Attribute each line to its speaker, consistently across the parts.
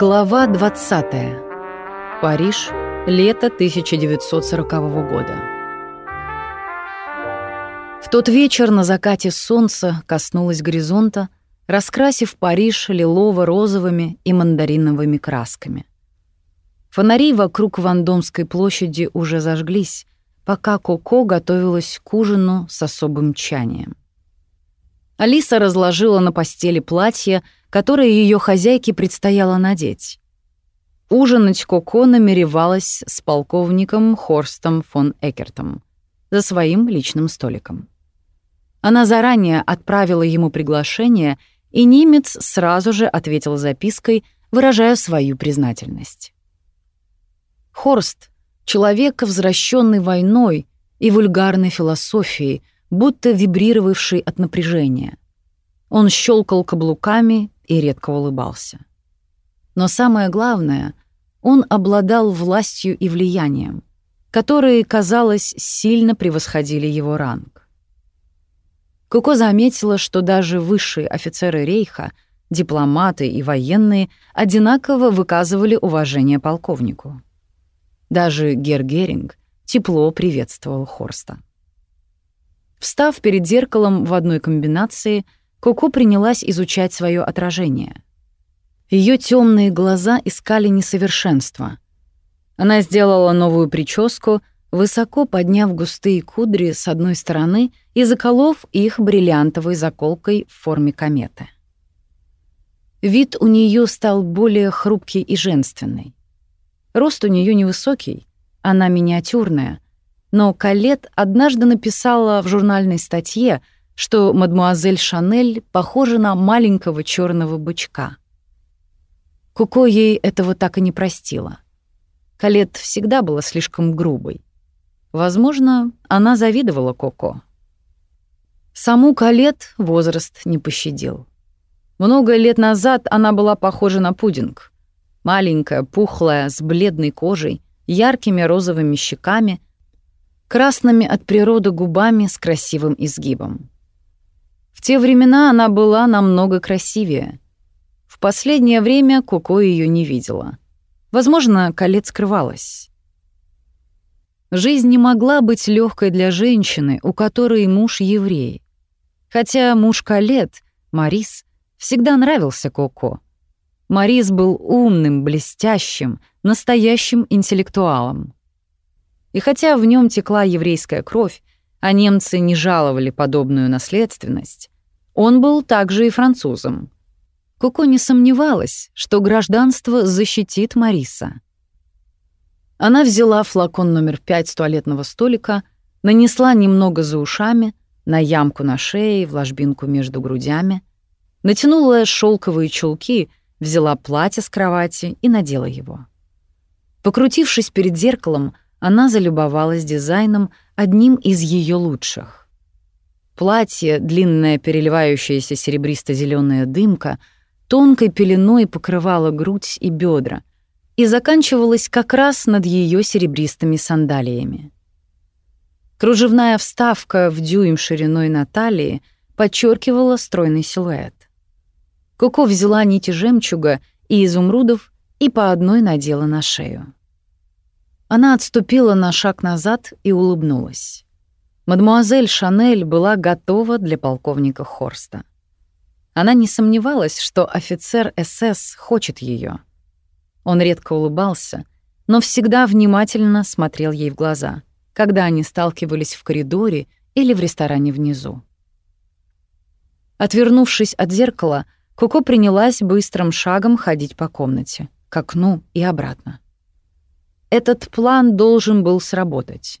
Speaker 1: Глава 20. Париж. Лето 1940 года. В тот вечер на закате солнце коснулось горизонта, раскрасив Париж лилово-розовыми и мандариновыми красками. Фонари вокруг Вандомской площади уже зажглись, пока Коко готовилась к ужину с особым чанием. Алиса разложила на постели платье, которое ее хозяйке предстояло надеть. Ужинать Коко намеревалась с полковником Хорстом фон Экертом за своим личным столиком. Она заранее отправила ему приглашение, и немец сразу же ответил запиской, выражая свою признательность. Хорст — человек, возвращенный войной и вульгарной философией, будто вибрировавший от напряжения. Он щелкал каблуками и редко улыбался. Но самое главное, он обладал властью и влиянием, которые, казалось, сильно превосходили его ранг. Коко заметила, что даже высшие офицеры рейха, дипломаты и военные одинаково выказывали уважение полковнику. Даже Гер Геринг тепло приветствовал Хорста. Встав перед зеркалом в одной комбинации, Коко принялась изучать свое отражение. Ее темные глаза искали несовершенства. Она сделала новую прическу, высоко подняв густые кудри с одной стороны и заколов их бриллиантовой заколкой в форме кометы. Вид у нее стал более хрупкий и женственный. Рост у нее невысокий, она миниатюрная — но Калет однажды написала в журнальной статье, что мадмуазель Шанель похожа на маленького черного бычка. Куко ей этого так и не простила. Калет всегда была слишком грубой. Возможно, она завидовала Коко. Саму Калет возраст не пощадил. Много лет назад она была похожа на пудинг. Маленькая, пухлая, с бледной кожей, яркими розовыми щеками — красными от природы губами с красивым изгибом. В те времена она была намного красивее. В последнее время Коко ее не видела. Возможно, колец скрывалась. Жизнь не могла быть легкой для женщины, у которой муж еврей. Хотя муж Калет, Марис, всегда нравился Коко. Марис был умным, блестящим, настоящим интеллектуалом. И хотя в нем текла еврейская кровь, а немцы не жаловали подобную наследственность, он был также и французом. Коко не сомневалась, что гражданство защитит Мариса. Она взяла флакон номер пять с туалетного столика, нанесла немного за ушами, на ямку на шее, в ложбинку между грудями, натянула шелковые чулки, взяла платье с кровати и надела его. Покрутившись перед зеркалом, она залюбовалась дизайном одним из ее лучших. Платье, длинная переливающаяся серебристо зеленая дымка, тонкой пеленой покрывала грудь и бедра и заканчивалась как раз над ее серебристыми сандалиями. Кружевная вставка в дюйм шириной на талии подчеркивала стройный силуэт. Коко взяла нити жемчуга и изумрудов и по одной надела на шею. Она отступила на шаг назад и улыбнулась. Мадмуазель Шанель была готова для полковника Хорста. Она не сомневалась, что офицер СС хочет ее. Он редко улыбался, но всегда внимательно смотрел ей в глаза, когда они сталкивались в коридоре или в ресторане внизу. Отвернувшись от зеркала, Коко принялась быстрым шагом ходить по комнате, к окну и обратно. Этот план должен был сработать.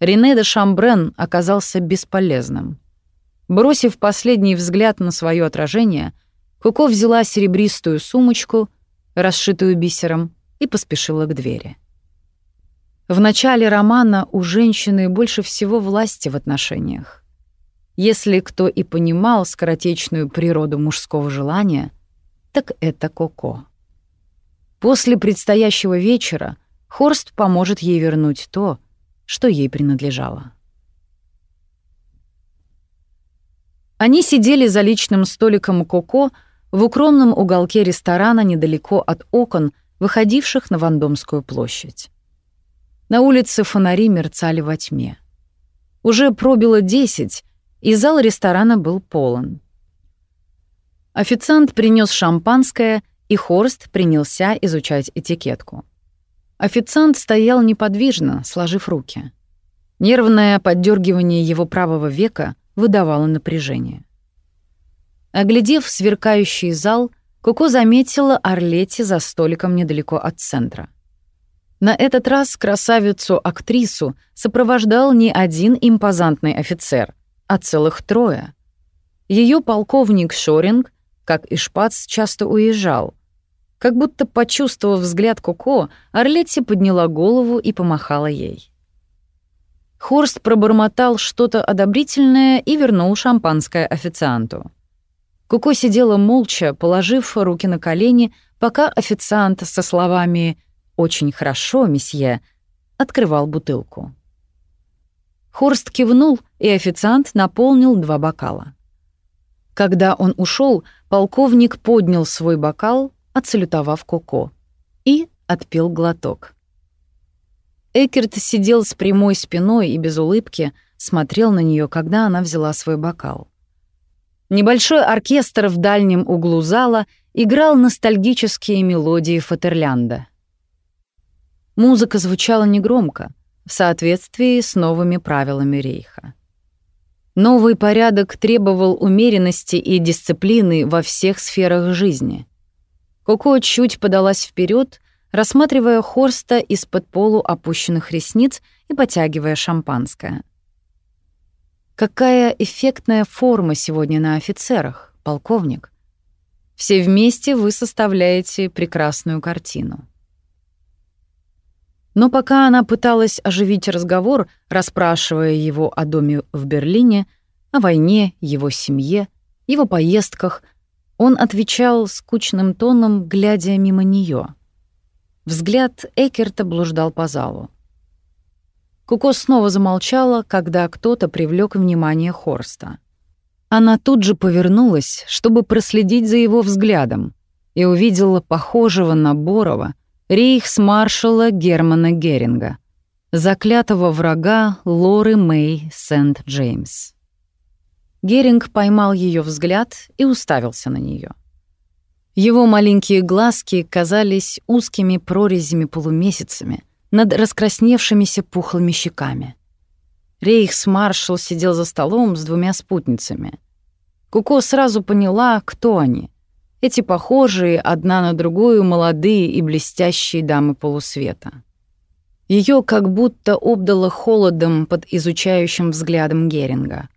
Speaker 1: Рене де Шамбрен оказался бесполезным. Бросив последний взгляд на свое отражение, Куко взяла серебристую сумочку, расшитую бисером, и поспешила к двери. В начале романа у женщины больше всего власти в отношениях. Если кто и понимал скоротечную природу мужского желания, так это Коко. После предстоящего вечера Хорст поможет ей вернуть то, что ей принадлежало. Они сидели за личным столиком Коко, в укромном уголке ресторана недалеко от окон, выходивших на Вандомскую площадь. На улице фонари мерцали во тьме. Уже пробило десять, и зал ресторана был полон. Официант принес шампанское, и Хорст принялся изучать этикетку. Официант стоял неподвижно, сложив руки. Нервное поддергивание его правого века выдавало напряжение. Оглядев сверкающий зал, Коко заметила Орлетти за столиком недалеко от центра. На этот раз красавицу-актрису сопровождал не один импозантный офицер, а целых трое. Ее полковник Шоринг, как и Шпац, часто уезжал. Как будто почувствовав взгляд Коко, Орлетти подняла голову и помахала ей. Хорст пробормотал что-то одобрительное и вернул шампанское официанту. Коко сидела молча, положив руки на колени, пока официант со словами «Очень хорошо, месье», открывал бутылку. Хорст кивнул, и официант наполнил два бокала. Когда он ушел, полковник поднял свой бокал, отсалютовав Коко, и отпил глоток. Экерт сидел с прямой спиной и без улыбки, смотрел на нее, когда она взяла свой бокал. Небольшой оркестр в дальнем углу зала играл ностальгические мелодии Фатерлянда. Музыка звучала негромко, в соответствии с новыми правилами рейха. Новый порядок требовал умеренности и дисциплины во всех сферах жизни. Коко чуть подалась вперед, рассматривая Хорста из-под полу опущенных ресниц и потягивая шампанское. Какая эффектная форма сегодня на офицерах, полковник. Все вместе вы составляете прекрасную картину. Но пока она пыталась оживить разговор, расспрашивая его о доме в Берлине, о войне, его семье, его поездках, он отвечал скучным тоном, глядя мимо нее. Взгляд Экерта блуждал по залу. Куко снова замолчала, когда кто-то привлек внимание Хорста. Она тут же повернулась, чтобы проследить за его взглядом, и увидела похожего на Борова рейхсмаршала Германа Геринга, заклятого врага Лоры Мэй Сент-Джеймс. Геринг поймал ее взгляд и уставился на нее. Его маленькие глазки казались узкими прорезями-полумесяцами — над раскрасневшимися пухлыми щеками. Рейхсмаршал сидел за столом с двумя спутницами. Куко сразу поняла, кто они. Эти похожие одна на другую молодые и блестящие дамы полусвета. Ее как будто обдало холодом под изучающим взглядом Геринга.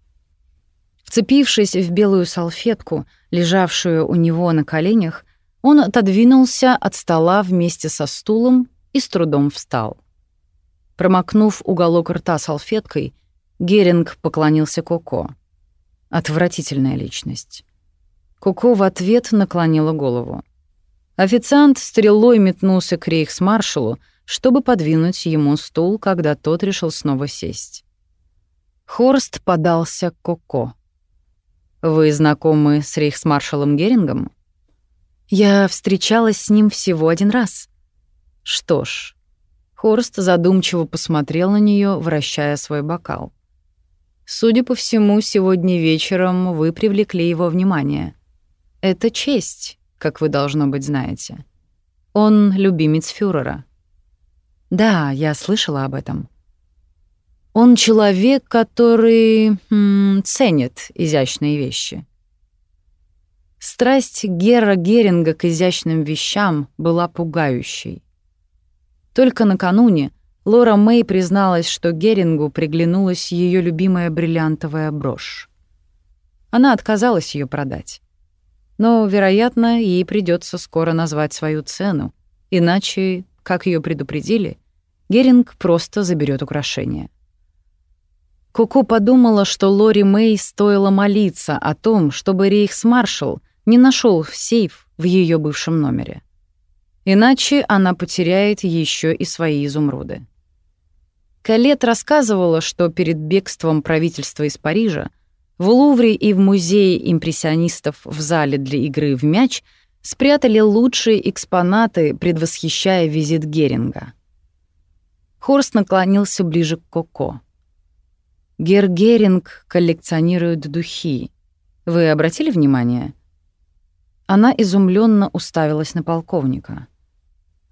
Speaker 1: Вцепившись в белую салфетку, лежавшую у него на коленях, он отодвинулся от стола вместе со стулом и с трудом встал. Промокнув уголок рта салфеткой, Геринг поклонился Коко. Отвратительная личность. Коко в ответ наклонила голову. Официант стрелой метнулся к рейхсмаршалу, чтобы подвинуть ему стул, когда тот решил снова сесть. Хорст подался к Коко. «Вы знакомы с рейхсмаршалом Герингом?» «Я встречалась с ним всего один раз», что ж, Хорст задумчиво посмотрел на нее, вращая свой бокал. Судя по всему, сегодня вечером вы привлекли его внимание. Это честь, как вы должно быть знаете. Он любимец фюрера. Да, я слышала об этом. Он человек, который ценит изящные вещи. Страсть Гера Геринга к изящным вещам была пугающей. Только накануне Лора Мэй призналась, что Герингу приглянулась ее любимая бриллиантовая брошь. Она отказалась ее продать. Но, вероятно, ей придется скоро назвать свою цену, иначе, как ее предупредили, Геринг просто заберет украшение. Куку подумала, что Лори Мэй стоило молиться о том, чтобы рейхсмаршал не нашел сейф в ее бывшем номере. Иначе она потеряет еще и свои изумруды. Калет рассказывала, что перед бегством правительства из Парижа В Лувре и в Музее импрессионистов в зале для игры в мяч спрятали лучшие экспонаты, предвосхищая визит Геринга. Хорст наклонился ближе к Коко. Гер Геринг коллекционирует духи. Вы обратили внимание? Она изумленно уставилась на полковника.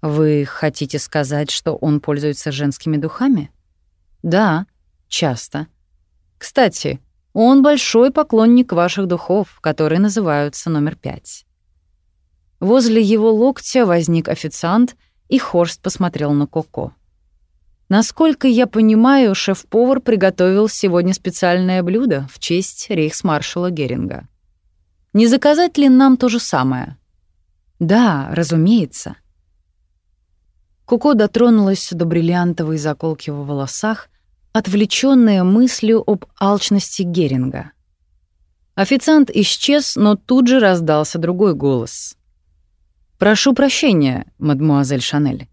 Speaker 1: Вы хотите сказать, что он пользуется женскими духами? Да, часто. Кстати, он большой поклонник ваших духов, которые называются номер пять. Возле его локтя возник официант, и Хорст посмотрел на Коко. Насколько я понимаю, шеф-повар приготовил сегодня специальное блюдо в честь рейхсмаршала Геринга. Не заказать ли нам то же самое? Да, разумеется. Коко дотронулась до бриллиантовой заколки в волосах, отвлечённая мыслью об алчности Геринга. Официант исчез, но тут же раздался другой голос. «Прошу прощения, мадмуазель Шанель».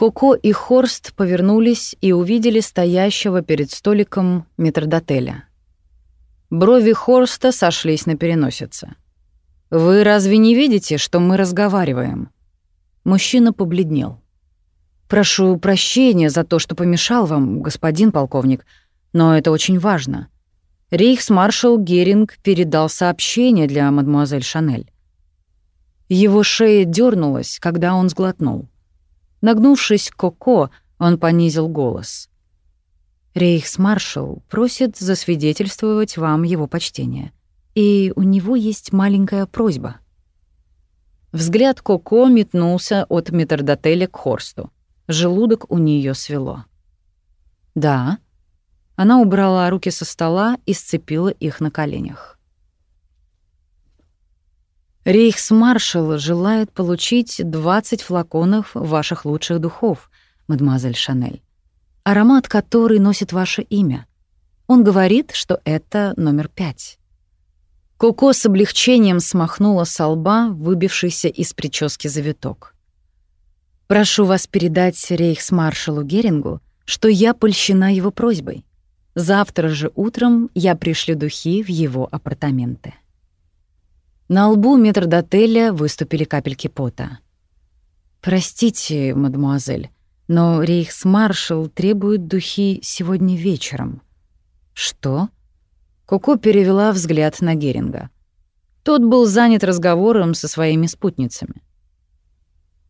Speaker 1: Коко и Хорст повернулись и увидели стоящего перед столиком метрдотеля. Брови Хорста сошлись на переносице. «Вы разве не видите, что мы разговариваем?» Мужчина побледнел. «Прошу прощения за то, что помешал вам, господин полковник, но это очень важно. Рейхсмаршал Геринг передал сообщение для мадемуазель Шанель. Его шея дернулась, когда он сглотнул. Нагнувшись к Коко, он понизил голос. «Рейхсмаршал просит засвидетельствовать вам его почтение. И у него есть маленькая просьба». Взгляд Коко метнулся от метрдотеля к Хорсту. Желудок у нее свело. «Да». Она убрала руки со стола и сцепила их на коленях. Рейхсмаршал желает получить 20 флаконов ваших лучших духов, мадемуазель Шанель, аромат который носит ваше имя. Он говорит, что это номер пять. Коко с облегчением смахнула со лба выбившийся из прически завиток. «Прошу вас передать рейхсмаршалу Герингу, что я польщена его просьбой. Завтра же утром я пришлю духи в его апартаменты». На лбу метрдотеля выступили капельки пота. «Простите, мадемуазель, но рейхсмаршал требует духи сегодня вечером». «Что?» Коко перевела взгляд на Геринга. Тот был занят разговором со своими спутницами.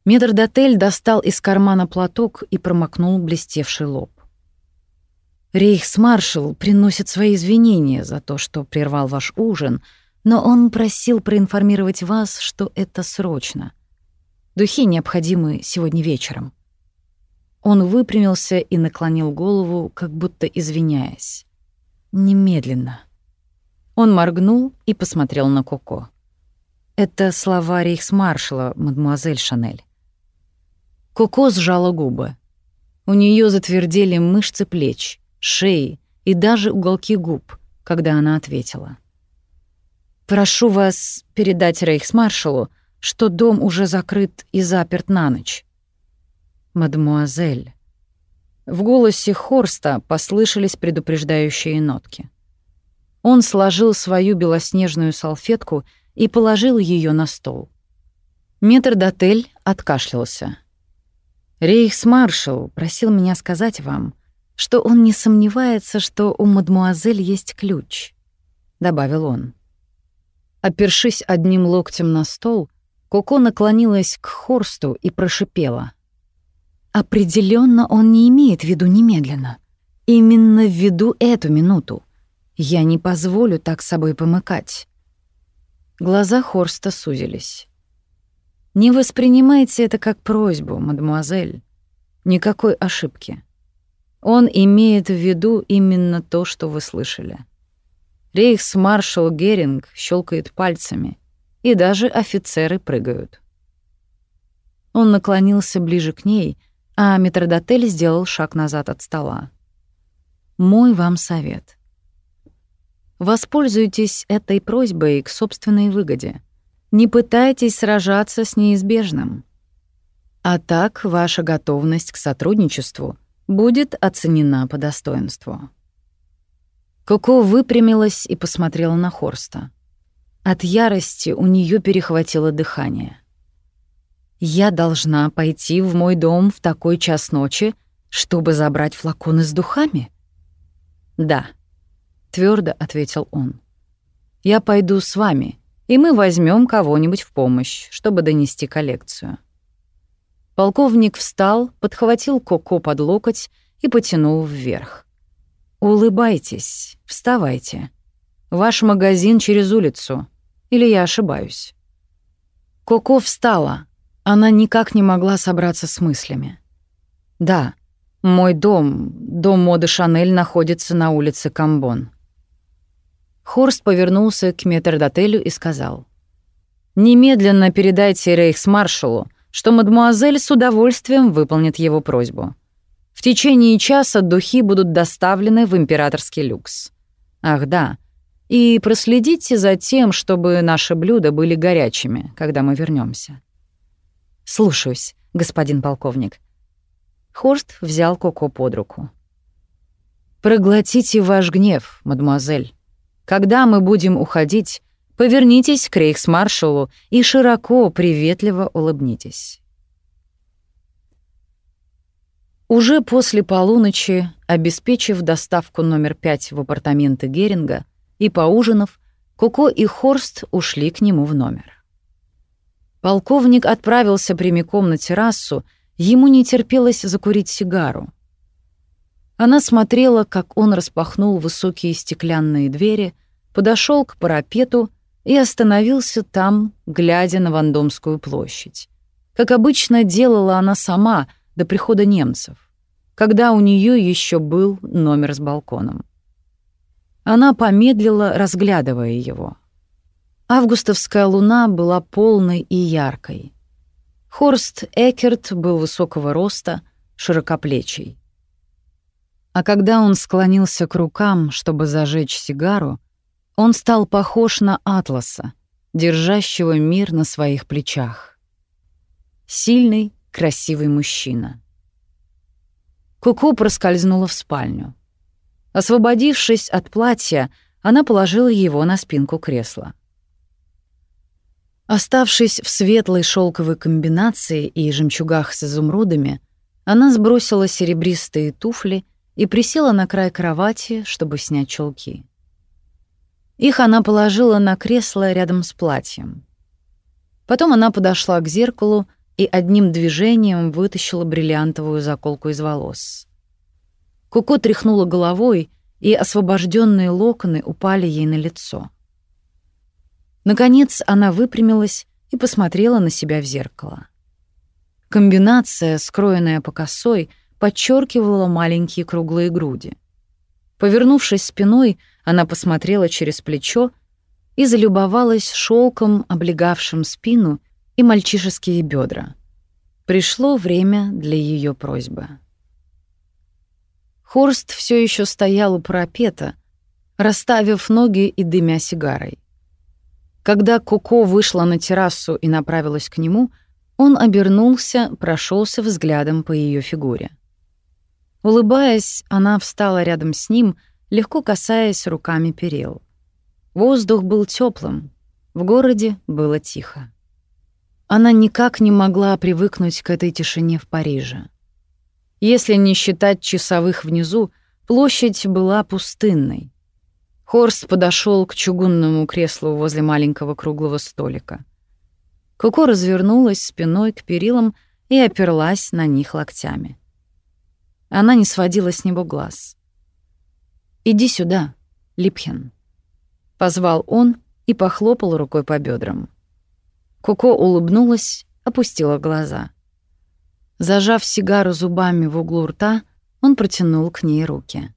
Speaker 1: Метрдотель достал из кармана платок и промокнул блестевший лоб. «Рейхсмаршал приносит свои извинения за то, что прервал ваш ужин», но он просил проинформировать вас, что это срочно. Духи необходимы сегодня вечером. Он выпрямился и наклонил голову, как будто извиняясь. Немедленно. Он моргнул и посмотрел на Коко. Это слова рейхсмаршала, мадемуазель Шанель. Коко сжала губы. У нее затвердели мышцы плеч, шеи и даже уголки губ, когда она ответила. Прошу вас передать рейхсмаршалу, что дом уже закрыт и заперт на ночь. Мадмуазель. В голосе Хорста послышались предупреждающие нотки. Он сложил свою белоснежную салфетку и положил ее на стол. Метрдотель откашлялся. Рейхсмаршал просил меня сказать вам, что он не сомневается, что у мадмуазель есть ключ, добавил он. Опершись одним локтем на стол, Коко наклонилась к Хорсту и прошипела. Определенно он не имеет в виду немедленно. Именно в виду эту минуту. Я не позволю так собой помыкать». Глаза Хорста сузились. «Не воспринимайте это как просьбу, мадемуазель. Никакой ошибки. Он имеет в виду именно то, что вы слышали. Рейхсмаршал Геринг щелкает пальцами, и даже офицеры прыгают. Он наклонился ближе к ней, а метрдотель сделал шаг назад от стола. «Мой вам совет. Воспользуйтесь этой просьбой к собственной выгоде. Не пытайтесь сражаться с неизбежным. А так ваша готовность к сотрудничеству будет оценена по достоинству». Коко выпрямилась и посмотрела на Хорста. От ярости у нее перехватило дыхание. «Я должна пойти в мой дом в такой час ночи, чтобы забрать флаконы с духами?» «Да», — твердо ответил он. «Я пойду с вами, и мы возьмем кого-нибудь в помощь, чтобы донести коллекцию». Полковник встал, подхватил Коко под локоть и потянул вверх. «Улыбайтесь, вставайте. Ваш магазин через улицу. Или я ошибаюсь?» Коко встала. Она никак не могла собраться с мыслями. «Да, мой дом, дом моды Шанель, находится на улице Камбон». Хорст повернулся к метрдотелю и сказал. «Немедленно передайте рейхсмаршалу, что мадмуазель с удовольствием выполнит его просьбу. В течение часа духи будут доставлены в императорский люкс. Ах да, и проследите за тем, чтобы наши блюда были горячими, когда мы вернемся. Слушаюсь, господин полковник. Хорст взял Коко под руку. Проглотите ваш гнев, мадемуазель. Когда мы будем уходить, повернитесь к рейхсмаршалу и широко, приветливо улыбнитесь. Уже после полуночи, обеспечив доставку номер пять в апартаменты Геринга и поужинав, Коко и Хорст ушли к нему в номер. Полковник отправился прямиком на террасу, ему не терпелось закурить сигару. Она смотрела, как он распахнул высокие стеклянные двери, подошел к парапету и остановился там, глядя на Вандомскую площадь. Как обычно делала она сама — до прихода немцев, когда у нее еще был номер с балконом. Она помедлила, разглядывая его. Августовская луна была полной и яркой. Хорст Экерт был высокого роста, широкоплечий. А когда он склонился к рукам, чтобы зажечь сигару, он стал похож на атласа, держащего мир на своих плечах. Сильный, красивый мужчина. Куку проскользнула в спальню. Освободившись от платья, она положила его на спинку кресла. Оставшись в светлой шелковой комбинации и жемчугах с изумрудами, она сбросила серебристые туфли и присела на край кровати, чтобы снять чулки. Их она положила на кресло рядом с платьем. Потом она подошла к зеркалу и одним движением вытащила бриллиантовую заколку из волос. Куко тряхнула головой, и освобожденные локоны упали ей на лицо. Наконец она выпрямилась и посмотрела на себя в зеркало. Комбинация, скроенная по косой, подчеркивала маленькие круглые груди. Повернувшись спиной, она посмотрела через плечо и залюбовалась шелком, облегавшим спину и мальчишеские бедра. Пришло время для ее просьбы. Хорст все еще стоял у парапета, расставив ноги и дымя сигарой. Когда Коко вышла на террасу и направилась к нему, он обернулся, прошелся взглядом по ее фигуре. Улыбаясь, она встала рядом с ним, легко касаясь руками перил. Воздух был теплым, в городе было тихо. Она никак не могла привыкнуть к этой тишине в Париже. Если не считать часовых внизу, площадь была пустынной. Хорст подошел к чугунному креслу возле маленького круглого столика. Коко развернулась спиной к перилам и оперлась на них локтями. Она не сводила с него глаз. «Иди сюда, Липхен», — позвал он и похлопал рукой по бедрам. Коко улыбнулась, опустила глаза. Зажав сигару зубами в углу рта, он протянул к ней руки.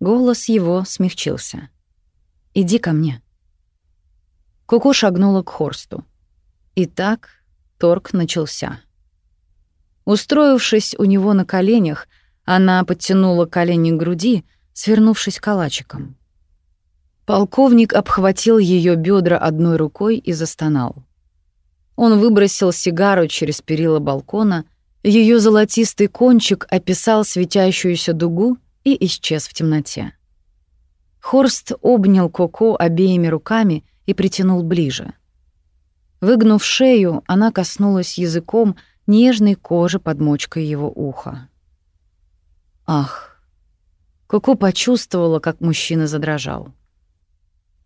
Speaker 1: Голос его смягчился. «Иди ко мне». Коко шагнула к Хорсту. Итак, торг начался. Устроившись у него на коленях, она подтянула колени к груди, свернувшись калачиком. Полковник обхватил ее бедра одной рукой и застонал. Он выбросил сигару через перила балкона, ее золотистый кончик описал светящуюся дугу и исчез в темноте. Хорст обнял Коко обеими руками и притянул ближе. Выгнув шею, она коснулась языком нежной кожи под мочкой его уха. Ах! Коко почувствовала, как мужчина задрожал.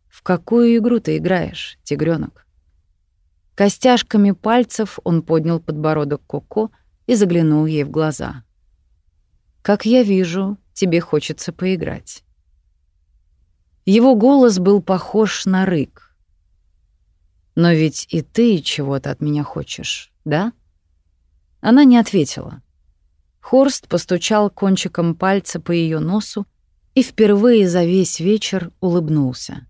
Speaker 1: «В какую игру ты играешь, тигренок? Костяшками пальцев он поднял подбородок Коко и заглянул ей в глаза. «Как я вижу, тебе хочется поиграть». Его голос был похож на рык. «Но ведь и ты чего-то от меня хочешь, да?» Она не ответила. Хорст постучал кончиком пальца по ее носу и впервые за весь вечер улыбнулся.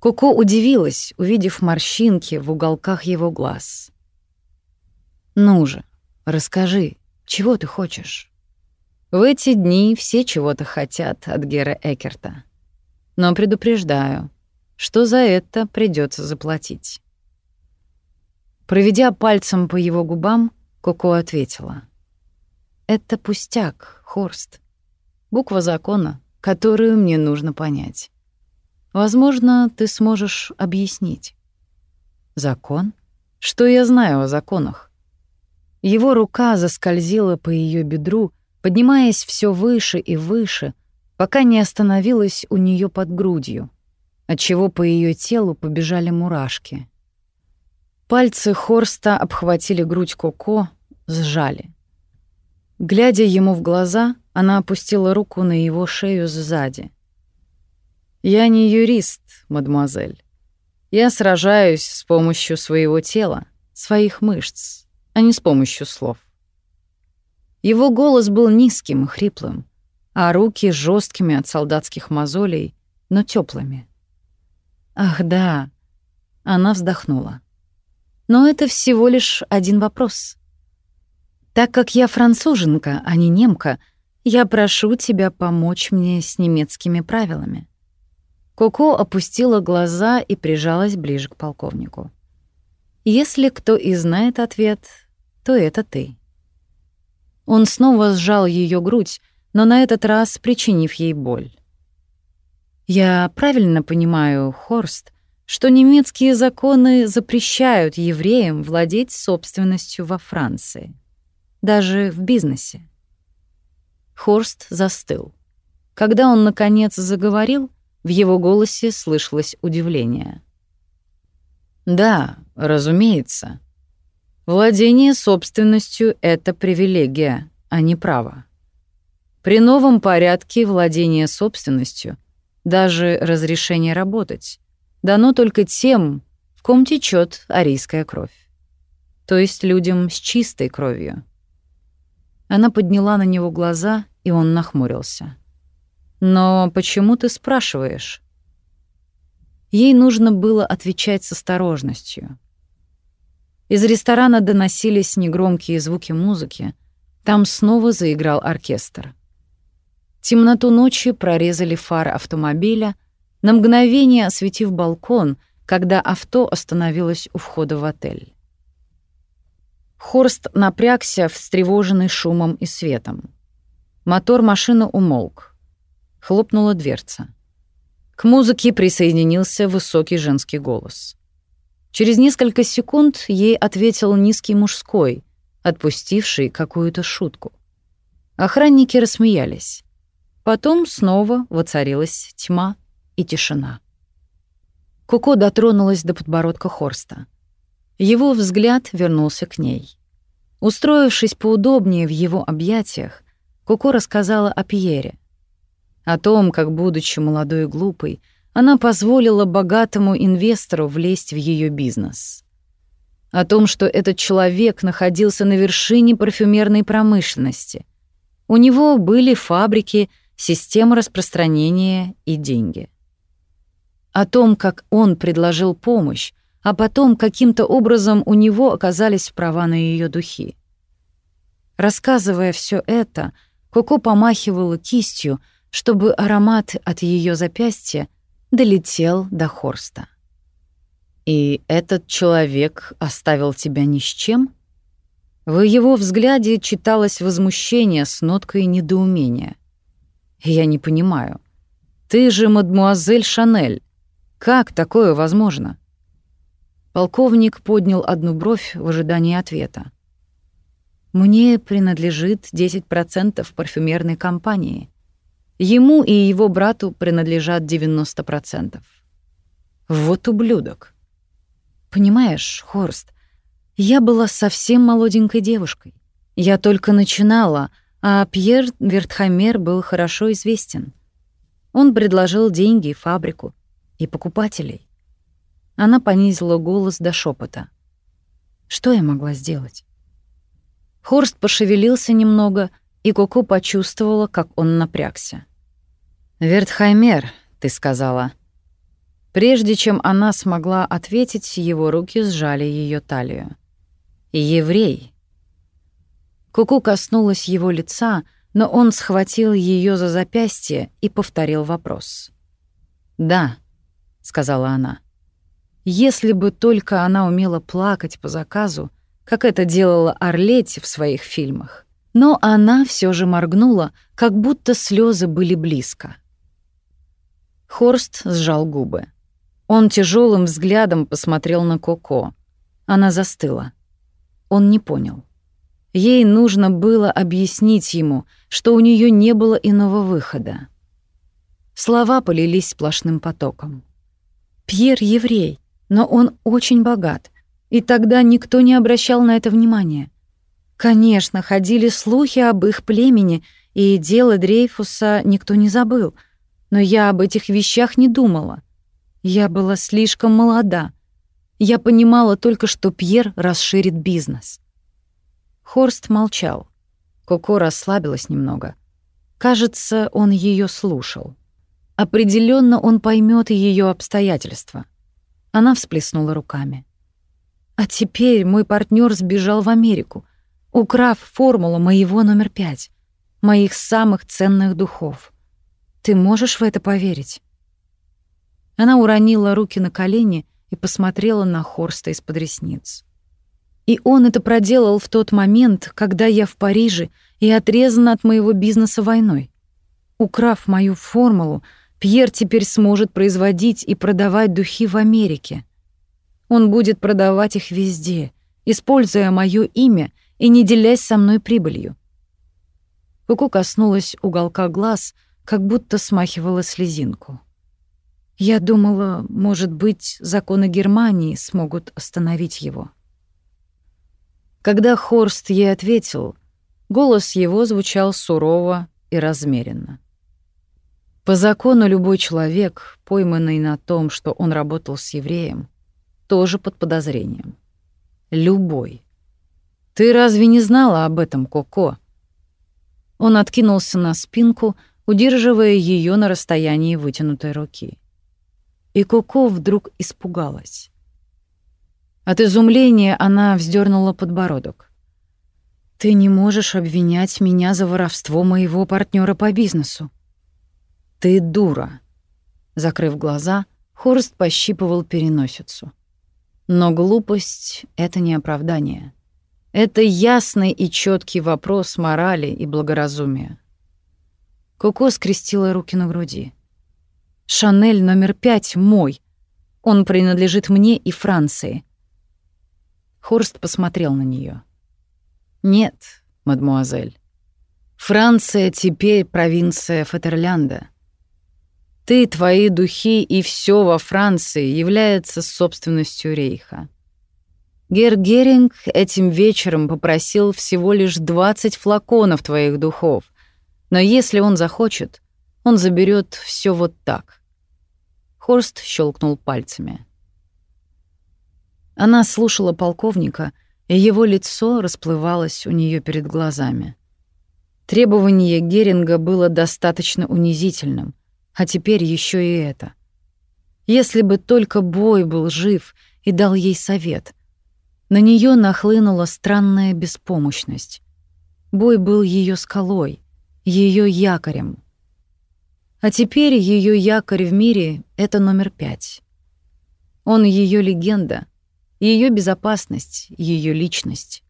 Speaker 1: Коко удивилась, увидев морщинки в уголках его глаз. «Ну же, расскажи, чего ты хочешь?» В эти дни все чего-то хотят от Гера Экерта. Но предупреждаю, что за это придется заплатить. Проведя пальцем по его губам, Коко ответила. «Это пустяк, Хорст. Буква закона, которую мне нужно понять. Возможно, ты сможешь объяснить. Закон? Что я знаю о законах? Его рука заскользила по ее бедру, поднимаясь все выше и выше, пока не остановилась у нее под грудью, отчего по ее телу побежали мурашки. Пальцы Хорста обхватили грудь Коко, сжали. Глядя ему в глаза, она опустила руку на его шею сзади — я не юрист, мадемуазель. Я сражаюсь с помощью своего тела, своих мышц, а не с помощью слов. Его голос был низким и хриплым, а руки жесткими от солдатских мозолей, но теплыми. Ах, да. Она вздохнула. Но это всего лишь один вопрос. Так как я француженка, а не немка, я прошу тебя помочь мне с немецкими правилами. Коко опустила глаза и прижалась ближе к полковнику. «Если кто и знает ответ, то это ты». Он снова сжал ее грудь, но на этот раз причинив ей боль. «Я правильно понимаю, Хорст, что немецкие законы запрещают евреям владеть собственностью во Франции, даже в бизнесе?» Хорст застыл. Когда он, наконец, заговорил, в его голосе слышалось удивление. «Да, разумеется. Владение собственностью — это привилегия, а не право. При новом порядке владение собственностью, даже разрешение работать, дано только тем, в ком течет арийская кровь. То есть людям с чистой кровью. Она подняла на него глаза, и он нахмурился. Но почему ты спрашиваешь? Ей нужно было отвечать с осторожностью. Из ресторана доносились негромкие звуки музыки. Там снова заиграл оркестр. Темноту ночи прорезали фары автомобиля, на мгновение осветив балкон, когда авто остановилось у входа в отель. Хорст напрягся, встревоженный шумом и светом. Мотор машины умолк. Хлопнула дверца. К музыке присоединился высокий женский голос. Через несколько секунд ей ответил низкий мужской, отпустивший какую-то шутку. Охранники рассмеялись. Потом снова воцарилась тьма и тишина. Коко дотронулась до подбородка Хорста. Его взгляд вернулся к ней. Устроившись поудобнее в его объятиях, Коко рассказала о Пьере — о том, как, будучи молодой и глупой, она позволила богатому инвестору влезть в ее бизнес. О том, что этот человек находился на вершине парфюмерной промышленности. У него были фабрики, система распространения и деньги. О том, как он предложил помощь, а потом каким-то образом у него оказались права на ее духи. Рассказывая все это, Коко помахивала кистью, чтобы аромат от ее запястья долетел до Хорста. «И этот человек оставил тебя ни с чем?» В его взгляде читалось возмущение с ноткой недоумения. «Я не понимаю. Ты же мадмуазель Шанель. Как такое возможно?» Полковник поднял одну бровь в ожидании ответа. «Мне принадлежит 10% парфюмерной компании. Ему и его брату принадлежат 90%. Вот ублюдок. Понимаешь, Хорст, я была совсем молоденькой девушкой. Я только начинала, а Пьер Вертхамер был хорошо известен. Он предложил деньги, фабрику и покупателей. Она понизила голос до шепота. Что я могла сделать? Хорст пошевелился немного, и Коко почувствовала, как он напрягся. «Вертхаймер», — ты сказала. Прежде чем она смогла ответить, его руки сжали ее талию. «Еврей». Куку коснулась его лица, но он схватил ее за запястье и повторил вопрос. «Да», — сказала она. Если бы только она умела плакать по заказу, как это делала Орлетти в своих фильмах. Но она все же моргнула, как будто слезы были близко. Хорст сжал губы. Он тяжелым взглядом посмотрел на Коко. Она застыла. Он не понял. Ей нужно было объяснить ему, что у нее не было иного выхода. Слова полились сплошным потоком. «Пьер еврей, но он очень богат, и тогда никто не обращал на это внимания. Конечно, ходили слухи об их племени, и дело Дрейфуса никто не забыл, но я об этих вещах не думала. Я была слишком молода. Я понимала только, что Пьер расширит бизнес. Хорст молчал. Коко расслабилась немного. Кажется, он ее слушал. Определенно он поймет ее обстоятельства. Она всплеснула руками. А теперь мой партнер сбежал в Америку, украв формулу моего номер пять, моих самых ценных духов. Ты можешь в это поверить? Она уронила руки на колени и посмотрела на Хорста из-под ресниц. И он это проделал в тот момент, когда я в Париже и отрезана от моего бизнеса войной. Украв мою формулу, Пьер теперь сможет производить и продавать духи в Америке. Он будет продавать их везде, используя моё имя и не делясь со мной прибылью. Куку коснулась уголка глаз, как будто смахивала слезинку. Я думала, может быть, законы Германии смогут остановить его. Когда Хорст ей ответил, голос его звучал сурово и размеренно. По закону любой человек, пойманный на том, что он работал с евреем, тоже под подозрением. Любой. Ты разве не знала об этом, Коко? Он откинулся на спинку, удерживая ее на расстоянии вытянутой руки. И Коко вдруг испугалась. От изумления она вздернула подбородок. «Ты не можешь обвинять меня за воровство моего партнера по бизнесу. «Ты дура!» Закрыв глаза, Хорст пощипывал переносицу. Но глупость — это не оправдание. Это ясный и четкий вопрос морали и благоразумия. Коко скрестила руки на груди. «Шанель номер пять мой. Он принадлежит мне и Франции». Хорст посмотрел на нее. «Нет, мадмуазель. Франция теперь провинция Фатерлянда. Ты, твои духи и все во Франции является собственностью Рейха. Гер Геринг этим вечером попросил всего лишь 20 флаконов твоих духов, но если он захочет, он заберет все вот так. Хорст щелкнул пальцами. Она слушала полковника, и его лицо расплывалось у нее перед глазами. Требование Геринга было достаточно унизительным, а теперь еще и это. Если бы только Бой был жив и дал ей совет. На нее нахлынула странная беспомощность. Бой был ее скалой, ее якорем. А теперь ее якорь в мире — это номер пять. Он ее легенда, ее безопасность, ее личность.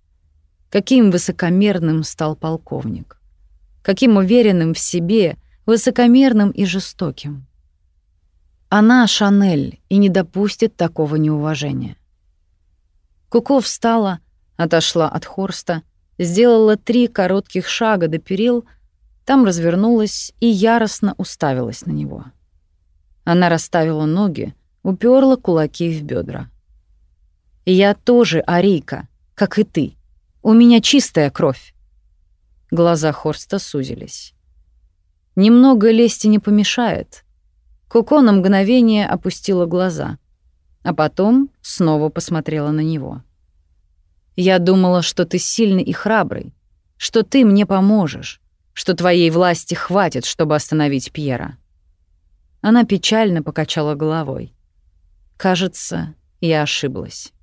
Speaker 1: Каким высокомерным стал полковник. Каким уверенным в себе — высокомерным и жестоким. Она Шанель и не допустит такого неуважения. Куко встала, отошла от Хорста, сделала три коротких шага до перил, там развернулась и яростно уставилась на него. Она расставила ноги, уперла кулаки в бедра. «Я тоже арийка, как и ты. У меня чистая кровь». Глаза Хорста сузились. Немного лести не помешает. Коко на мгновение опустила глаза, а потом снова посмотрела на него. «Я думала, что ты сильный и храбрый, что ты мне поможешь, что твоей власти хватит, чтобы остановить Пьера». Она печально покачала головой. «Кажется, я ошиблась».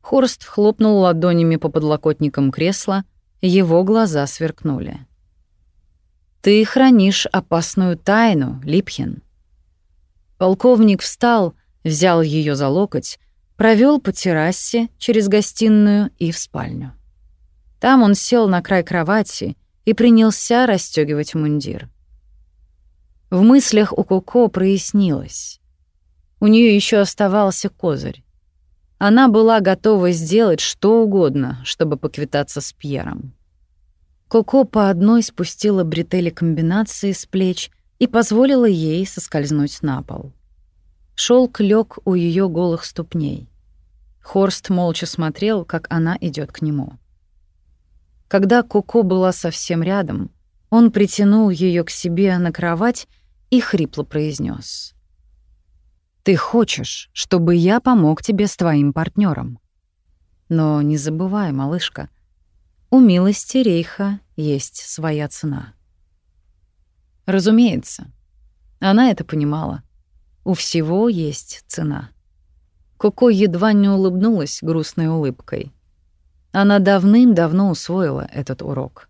Speaker 1: Хорст хлопнул ладонями по подлокотникам кресла, его глаза сверкнули. Ты хранишь опасную тайну, Липхин. Полковник встал, взял ее за локоть, провел по террасе через гостиную и в спальню. Там он сел на край кровати и принялся расстегивать мундир. В мыслях у Коко прояснилось. У нее еще оставался козырь. Она была готова сделать что угодно, чтобы поквитаться с Пьером. Коко по одной спустила бретели комбинации с плеч и позволила ей соскользнуть на пол. Шелк лег у ее голых ступней. Хорст молча смотрел, как она идет к нему. Когда Коко была совсем рядом, он притянул ее к себе на кровать и хрипло произнес: «Ты хочешь, чтобы я помог тебе с твоим партнером? Но не забывай, малышка, у милости Рейха есть своя цена. Разумеется, она это понимала. У всего есть цена. Коко едва не улыбнулась грустной улыбкой. Она давным-давно усвоила этот урок.